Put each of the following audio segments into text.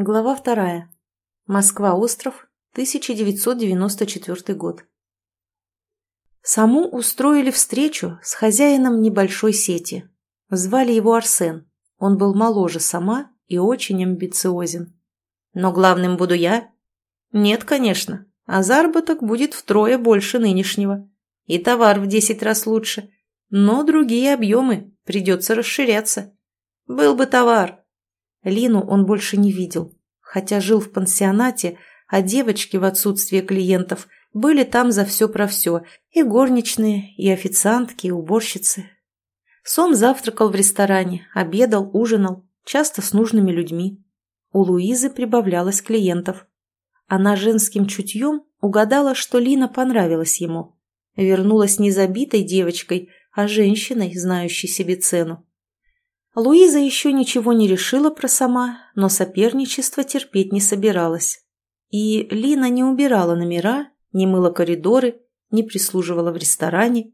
Глава вторая. Москва-остров, 1994 год. Саму устроили встречу с хозяином небольшой сети. Звали его Арсен. Он был моложе сама и очень амбициозен. Но главным буду я? Нет, конечно. А заработок будет втрое больше нынешнего. И товар в десять раз лучше. Но другие объемы. Придется расширяться. Был бы товар. Лину он больше не видел, хотя жил в пансионате, а девочки в отсутствие клиентов были там за все про все, и горничные, и официантки, и уборщицы. Сом завтракал в ресторане, обедал, ужинал, часто с нужными людьми. У Луизы прибавлялось клиентов. Она женским чутьем угадала, что Лина понравилась ему. Вернулась не забитой девочкой, а женщиной, знающей себе цену. Луиза еще ничего не решила про сама, но соперничество терпеть не собиралась. И Лина не убирала номера, не мыла коридоры, не прислуживала в ресторане.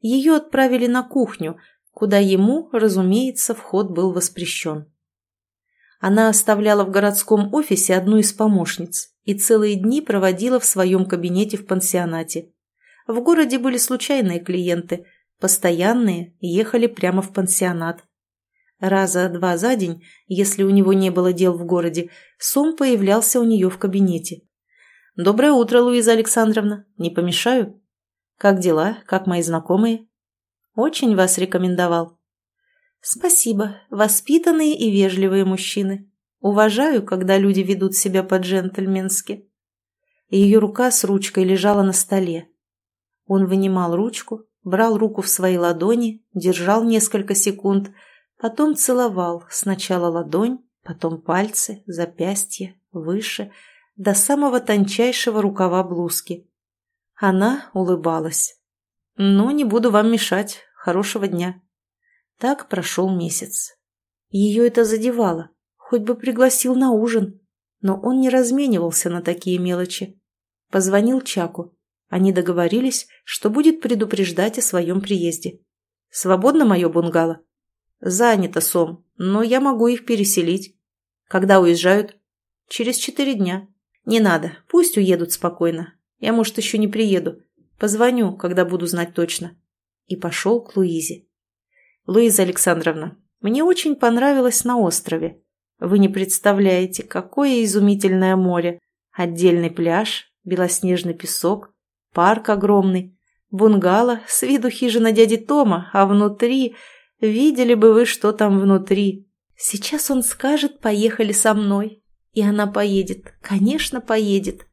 Ее отправили на кухню, куда ему, разумеется, вход был воспрещен. Она оставляла в городском офисе одну из помощниц и целые дни проводила в своем кабинете в пансионате. В городе были случайные клиенты, постоянные ехали прямо в пансионат. Раза два за день, если у него не было дел в городе, Сом появлялся у нее в кабинете. «Доброе утро, Луиза Александровна. Не помешаю? Как дела? Как мои знакомые?» «Очень вас рекомендовал». «Спасибо. Воспитанные и вежливые мужчины. Уважаю, когда люди ведут себя по-джентльменски». Ее рука с ручкой лежала на столе. Он вынимал ручку, брал руку в свои ладони, держал несколько секунд – Потом целовал сначала ладонь, потом пальцы, запястье, выше, до самого тончайшего рукава блузки. Она улыбалась. «Ну, не буду вам мешать. Хорошего дня». Так прошел месяц. Ее это задевало. Хоть бы пригласил на ужин. Но он не разменивался на такие мелочи. Позвонил Чаку. Они договорились, что будет предупреждать о своем приезде. «Свободно мое бунгало?» «Занято, Сом, но я могу их переселить». «Когда уезжают?» «Через четыре дня». «Не надо, пусть уедут спокойно. Я, может, еще не приеду. Позвоню, когда буду знать точно». И пошел к Луизе. «Луиза Александровна, мне очень понравилось на острове. Вы не представляете, какое изумительное море. Отдельный пляж, белоснежный песок, парк огромный, бунгало, с виду хижина дяди Тома, а внутри Видели бы вы, что там внутри. Сейчас он скажет «поехали со мной». И она поедет, конечно, поедет.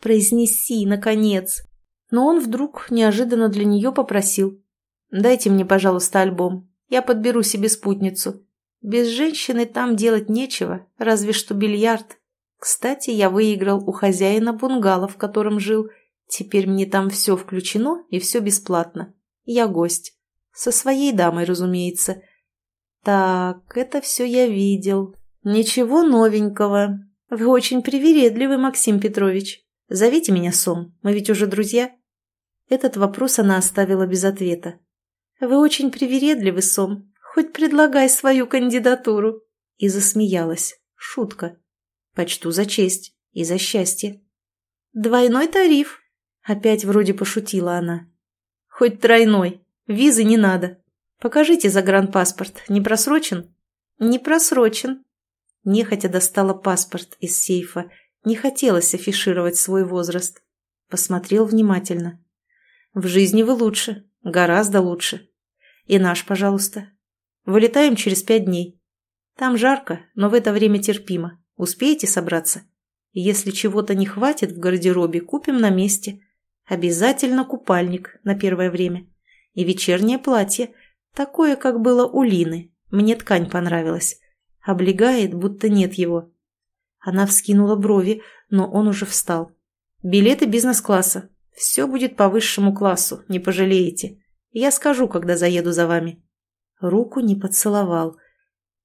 Произнеси, наконец. Но он вдруг неожиданно для нее попросил. «Дайте мне, пожалуйста, альбом. Я подберу себе спутницу. Без женщины там делать нечего, разве что бильярд. Кстати, я выиграл у хозяина бунгало, в котором жил. Теперь мне там все включено и все бесплатно. Я гость. Со своей дамой, разумеется. Так, это все я видел. Ничего новенького. Вы очень привередливый, Максим Петрович. Зовите меня Сом, мы ведь уже друзья. Этот вопрос она оставила без ответа. Вы очень привередливый, Сом. Хоть предлагай свою кандидатуру. И засмеялась. Шутка. Почту за честь и за счастье. Двойной тариф. Опять вроде пошутила она. Хоть тройной. Визы не надо. Покажите загранпаспорт. Не просрочен? Не просрочен. Нехотя достала паспорт из сейфа. Не хотелось афишировать свой возраст. Посмотрел внимательно. В жизни вы лучше. Гораздо лучше. И наш, пожалуйста. Вылетаем через пять дней. Там жарко, но в это время терпимо. Успеете собраться? Если чего-то не хватит в гардеробе, купим на месте. Обязательно купальник на первое время. И вечернее платье, такое, как было у Лины. Мне ткань понравилась. Облегает, будто нет его. Она вскинула брови, но он уже встал. «Билеты бизнес-класса. Все будет по высшему классу, не пожалеете. Я скажу, когда заеду за вами». Руку не поцеловал.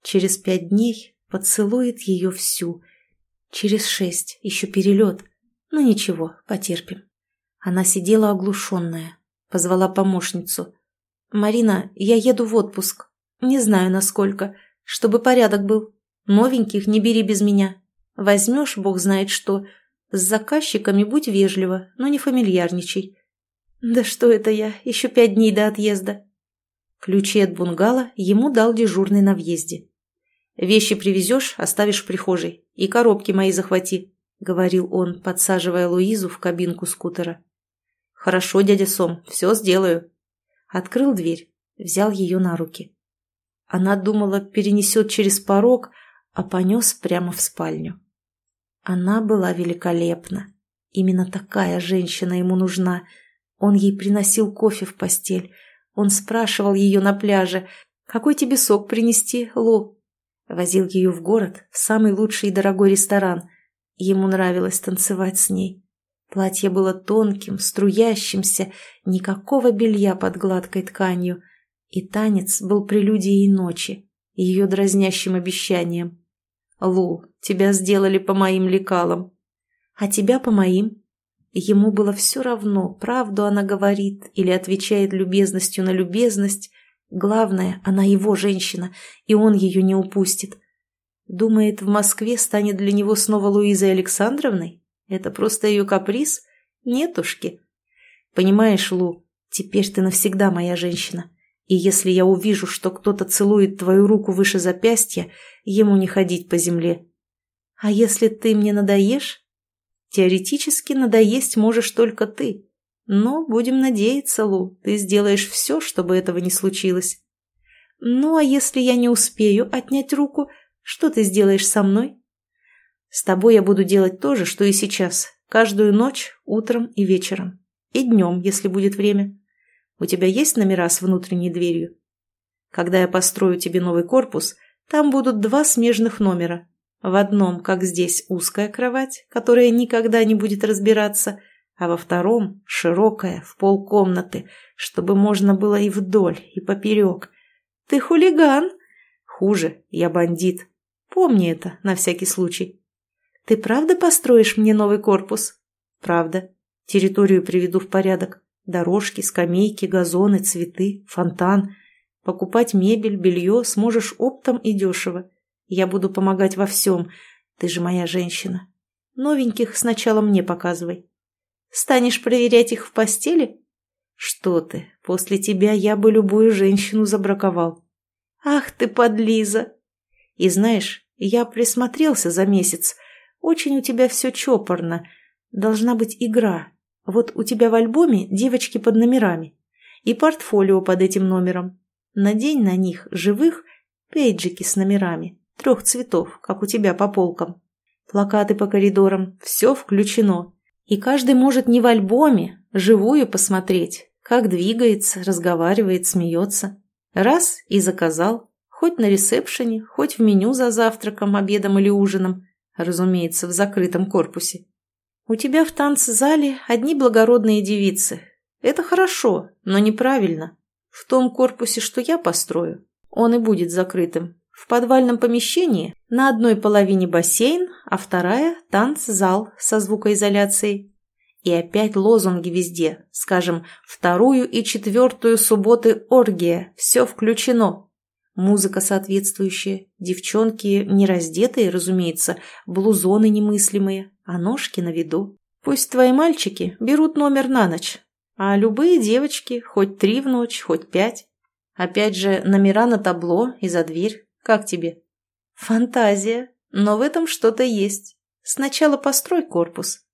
Через пять дней поцелует ее всю. Через шесть еще перелет. Ну ничего, потерпим. Она сидела оглушенная, Позвала помощницу. «Марина, я еду в отпуск. Не знаю, насколько. Чтобы порядок был. Новеньких не бери без меня. Возьмешь, бог знает что. С заказчиками будь вежлива, но не фамильярничай. Да что это я, еще пять дней до отъезда. Ключи от бунгало ему дал дежурный на въезде. «Вещи привезешь, оставишь в прихожей. И коробки мои захвати», — говорил он, подсаживая Луизу в кабинку скутера. «Хорошо, дядя Сом, все сделаю». Открыл дверь, взял ее на руки. Она думала, перенесет через порог, а понес прямо в спальню. Она была великолепна. Именно такая женщина ему нужна. Он ей приносил кофе в постель. Он спрашивал ее на пляже, «Какой тебе сок принести, Лу?» Возил ее в город, в самый лучший и дорогой ресторан. Ему нравилось танцевать с ней. Платье было тонким, струящимся, никакого белья под гладкой тканью. И танец был прелюдией ночи, ее дразнящим обещанием. «Лу, тебя сделали по моим лекалам». «А тебя по моим». Ему было все равно, правду она говорит или отвечает любезностью на любезность. Главное, она его женщина, и он ее не упустит. Думает, в Москве станет для него снова Луизой Александровной? Это просто ее каприз? Нетушки. Понимаешь, Лу, теперь ты навсегда моя женщина. И если я увижу, что кто-то целует твою руку выше запястья, ему не ходить по земле. А если ты мне надоешь? Теоретически надоесть можешь только ты. Но, будем надеяться, Лу, ты сделаешь все, чтобы этого не случилось. Ну, а если я не успею отнять руку, что ты сделаешь со мной? С тобой я буду делать то же, что и сейчас, каждую ночь, утром и вечером. И днем, если будет время. У тебя есть номера с внутренней дверью? Когда я построю тебе новый корпус, там будут два смежных номера. В одном, как здесь, узкая кровать, которая никогда не будет разбираться, а во втором – широкая, в полкомнаты, чтобы можно было и вдоль, и поперек. Ты хулиган? Хуже, я бандит. Помни это, на всякий случай. Ты правда построишь мне новый корпус? Правда. Территорию приведу в порядок. Дорожки, скамейки, газоны, цветы, фонтан. Покупать мебель, белье сможешь оптом и дешево. Я буду помогать во всем. Ты же моя женщина. Новеньких сначала мне показывай. Станешь проверять их в постели? Что ты, после тебя я бы любую женщину забраковал. Ах ты, подлиза! И знаешь, я присмотрелся за месяц. Очень у тебя все чопорно. Должна быть игра, вот у тебя в альбоме девочки под номерами и портфолио под этим номером. Надень на них живых пейджики с номерами, трех цветов, как у тебя по полкам. Плакаты по коридорам, все включено. И каждый может не в альбоме, живую посмотреть, как двигается, разговаривает, смеется. Раз и заказал, хоть на ресепшене, хоть в меню за завтраком, обедом или ужином, разумеется, в закрытом корпусе. У тебя в танцзале одни благородные девицы. Это хорошо, но неправильно. В том корпусе, что я построю, он и будет закрытым. В подвальном помещении на одной половине бассейн, а вторая – танцзал со звукоизоляцией. И опять лозунги везде, скажем, вторую и четвертую субботы оргия, все включено. Музыка соответствующая, девчонки не раздетые, разумеется, блузоны немыслимые, а ножки на виду. Пусть твои мальчики берут номер на ночь, а любые девочки хоть три в ночь, хоть пять. Опять же, номера на табло и за дверь. Как тебе? Фантазия. Но в этом что-то есть. Сначала построй корпус.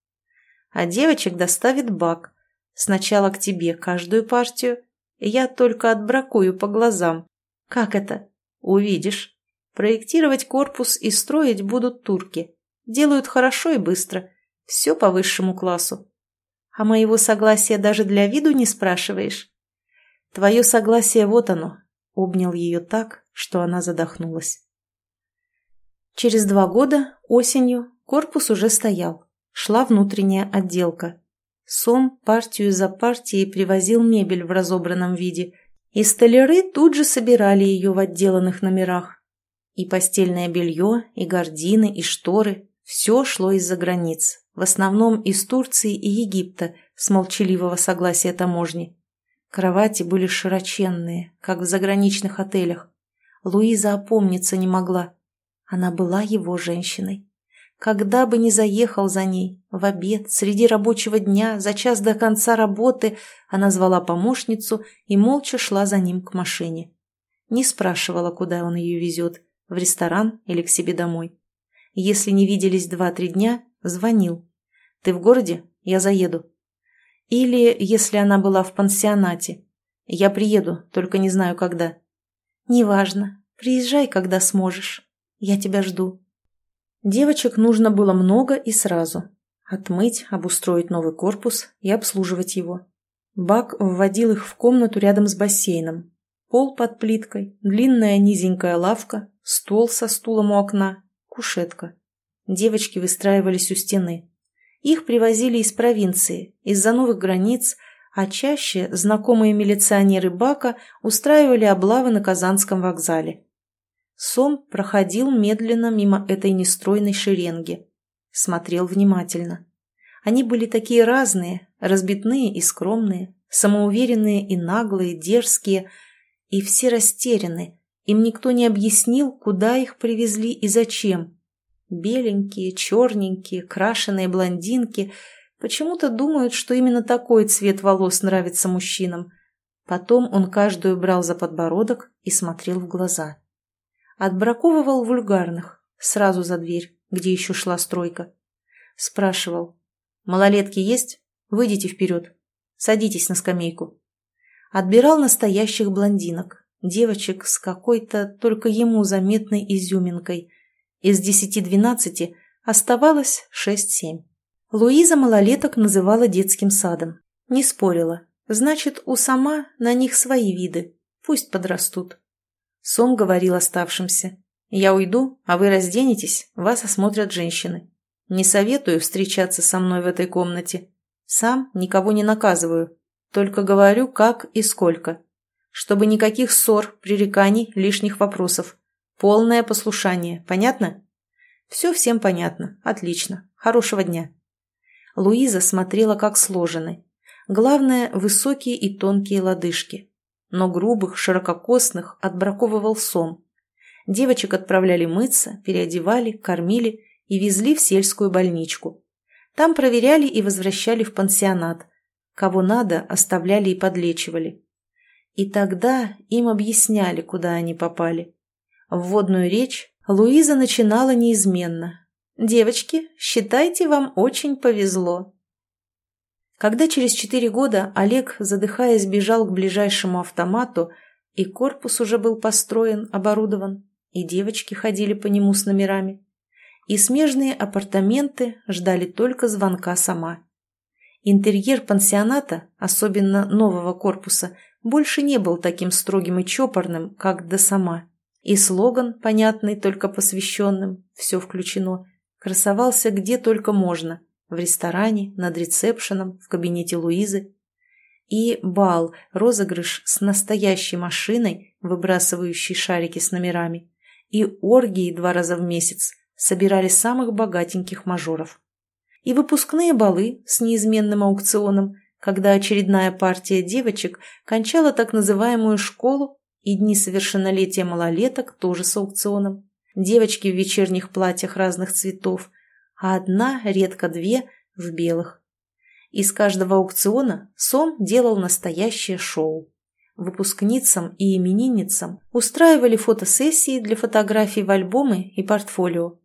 А девочек доставит бак. Сначала к тебе каждую партию. Я только отбракую по глазам. Как это? Увидишь. Проектировать корпус и строить будут турки. Делают хорошо и быстро. Все по высшему классу. А моего согласия даже для виду не спрашиваешь? Твое согласие вот оно. Обнял ее так, что она задохнулась. Через два года, осенью, корпус уже стоял. Шла внутренняя отделка. Сом партию за партией привозил мебель в разобранном виде, и столяры тут же собирали ее в отделанных номерах. И постельное белье, и гардины, и шторы все шло из-за границ, в основном из Турции и Египта, с молчаливого согласия таможни. Кровати были широченные, как в заграничных отелях. Луиза опомниться не могла. Она была его женщиной. Когда бы ни заехал за ней, в обед, среди рабочего дня, за час до конца работы, она звала помощницу и молча шла за ним к машине. Не спрашивала, куда он ее везет, в ресторан или к себе домой. Если не виделись два-три дня, звонил. «Ты в городе? Я заеду». Или, если она была в пансионате, «Я приеду, только не знаю, когда». «Неважно. Приезжай, когда сможешь. Я тебя жду». Девочек нужно было много и сразу. Отмыть, обустроить новый корпус и обслуживать его. Бак вводил их в комнату рядом с бассейном. Пол под плиткой, длинная низенькая лавка, стол со стулом у окна, кушетка. Девочки выстраивались у стены. Их привозили из провинции, из-за новых границ, а чаще знакомые милиционеры Бака устраивали облавы на Казанском вокзале. Сом проходил медленно мимо этой нестройной шеренги. Смотрел внимательно. Они были такие разные, разбитные и скромные, самоуверенные и наглые, дерзкие, и все растеряны. Им никто не объяснил, куда их привезли и зачем. Беленькие, черненькие, крашеные блондинки почему-то думают, что именно такой цвет волос нравится мужчинам. Потом он каждую брал за подбородок и смотрел в глаза. Отбраковывал вульгарных, сразу за дверь, где еще шла стройка. Спрашивал. «Малолетки есть? Выйдите вперед. Садитесь на скамейку». Отбирал настоящих блондинок, девочек с какой-то только ему заметной изюминкой. Из десяти-двенадцати оставалось шесть-семь. Луиза малолеток называла детским садом. Не спорила. Значит, у сама на них свои виды. Пусть подрастут. Сом говорил оставшимся. «Я уйду, а вы разденетесь, вас осмотрят женщины. Не советую встречаться со мной в этой комнате. Сам никого не наказываю, только говорю, как и сколько. Чтобы никаких ссор, пререканий, лишних вопросов. Полное послушание, понятно?» «Все всем понятно. Отлично. Хорошего дня». Луиза смотрела, как сложены. Главное, высокие и тонкие лодыжки но грубых, ширококосных отбраковывал сом. Девочек отправляли мыться, переодевали, кормили и везли в сельскую больничку. Там проверяли и возвращали в пансионат. Кого надо, оставляли и подлечивали. И тогда им объясняли, куда они попали. Вводную речь Луиза начинала неизменно. «Девочки, считайте, вам очень повезло. Когда через четыре года Олег, задыхаясь, бежал к ближайшему автомату, и корпус уже был построен, оборудован, и девочки ходили по нему с номерами, и смежные апартаменты ждали только звонка сама. Интерьер пансионата, особенно нового корпуса, больше не был таким строгим и чопорным, как до сама. И слоган, понятный только посвященным, все включено, красовался где только можно – в ресторане, над ресепшеном, в кабинете Луизы. И бал, розыгрыш с настоящей машиной, выбрасывающей шарики с номерами. И оргии два раза в месяц собирали самых богатеньких мажоров. И выпускные балы с неизменным аукционом, когда очередная партия девочек кончала так называемую школу, и дни совершеннолетия малолеток тоже с аукционом. Девочки в вечерних платьях разных цветов – а одна, редко две, в белых. Из каждого аукциона Сом делал настоящее шоу. Выпускницам и именинницам устраивали фотосессии для фотографий в альбомы и портфолио.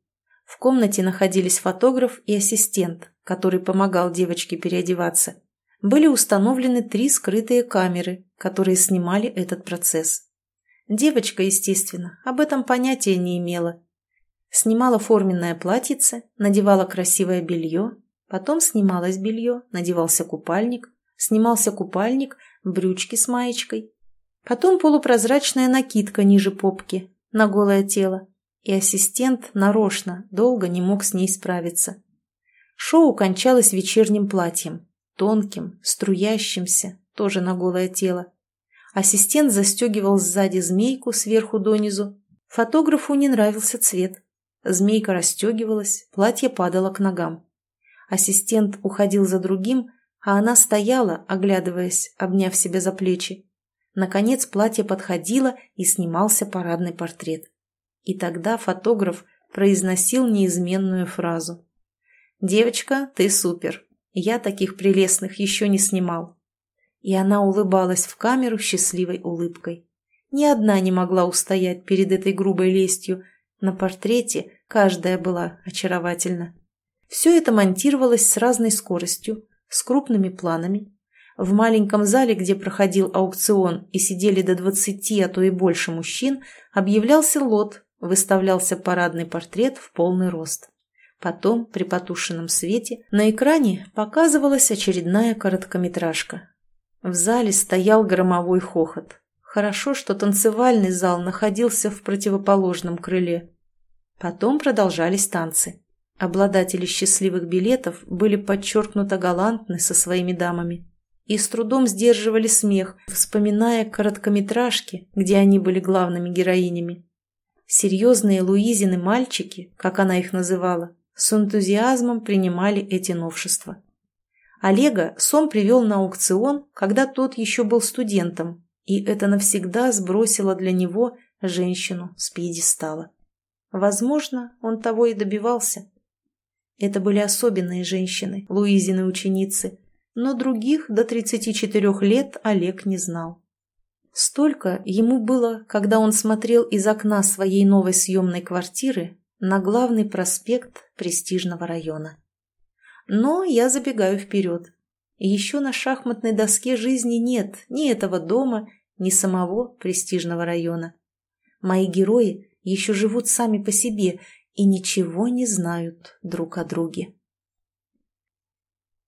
В комнате находились фотограф и ассистент, который помогал девочке переодеваться. Были установлены три скрытые камеры, которые снимали этот процесс. Девочка, естественно, об этом понятия не имела Снимала форменное платьице, надевала красивое белье, потом снималось белье, надевался купальник, снимался купальник, брючки с маечкой, потом полупрозрачная накидка ниже попки, на голое тело, и ассистент нарочно долго не мог с ней справиться. Шоу кончалось вечерним платьем, тонким, струящимся, тоже на голое тело. Ассистент застегивал сзади змейку сверху донизу. Фотографу не нравился цвет. Змейка расстегивалась, платье падало к ногам. Ассистент уходил за другим, а она стояла, оглядываясь, обняв себя за плечи. Наконец платье подходило и снимался парадный портрет. И тогда фотограф произносил неизменную фразу. «Девочка, ты супер. Я таких прелестных еще не снимал». И она улыбалась в камеру счастливой улыбкой. Ни одна не могла устоять перед этой грубой лестью. На портрете каждая была очаровательна. Все это монтировалось с разной скоростью, с крупными планами. В маленьком зале, где проходил аукцион и сидели до двадцати, а то и больше мужчин, объявлялся лот, выставлялся парадный портрет в полный рост. Потом, при потушенном свете, на экране показывалась очередная короткометражка. В зале стоял громовой хохот. Хорошо, что танцевальный зал находился в противоположном крыле. Потом продолжались танцы. Обладатели счастливых билетов были подчеркнуто галантны со своими дамами и с трудом сдерживали смех, вспоминая короткометражки, где они были главными героинями. Серьезные Луизины мальчики, как она их называла, с энтузиазмом принимали эти новшества. Олега Сом привел на аукцион, когда тот еще был студентом, и это навсегда сбросило для него женщину с пьедестала. Возможно, он того и добивался. Это были особенные женщины, Луизины ученицы, но других до 34 лет Олег не знал. Столько ему было, когда он смотрел из окна своей новой съемной квартиры на главный проспект престижного района. Но я забегаю вперед. Еще на шахматной доске жизни нет ни этого дома, ни самого престижного района. Мои герои еще живут сами по себе и ничего не знают друг о друге.